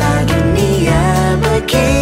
agonia became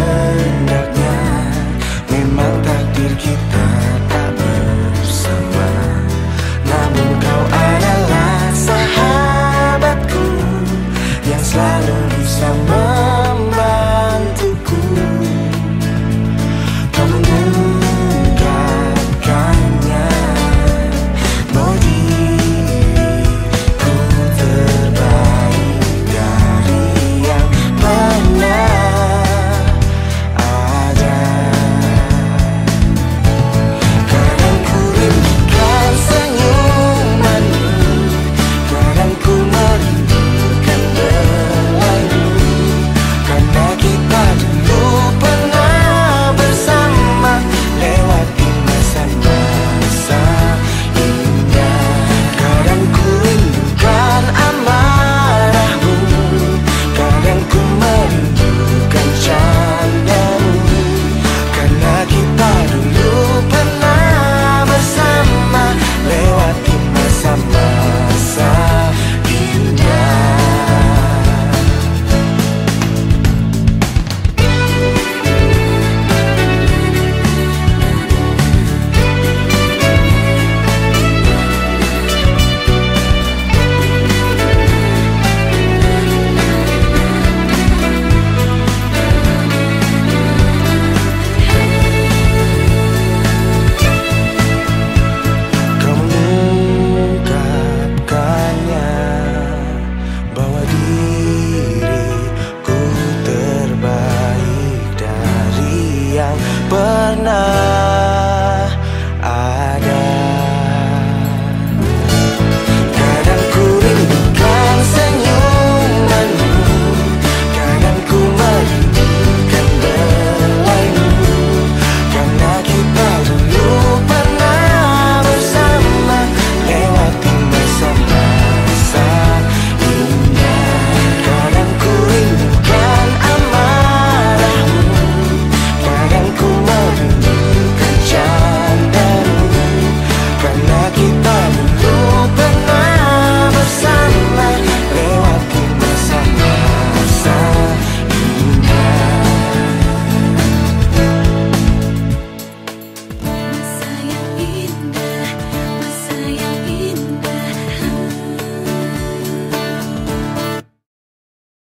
but now